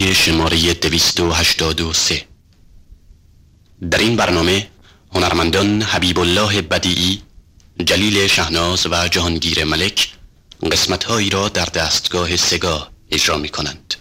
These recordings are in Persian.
برنامه شماره 283 در این برنامه هنرمندان حبیب الله بدیعی جلیل شهناز و جهانگیر ملک قسمتهایی را در دستگاه سگا اجرا می کنند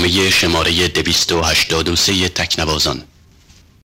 برنامه شماره 283 تکنوازان.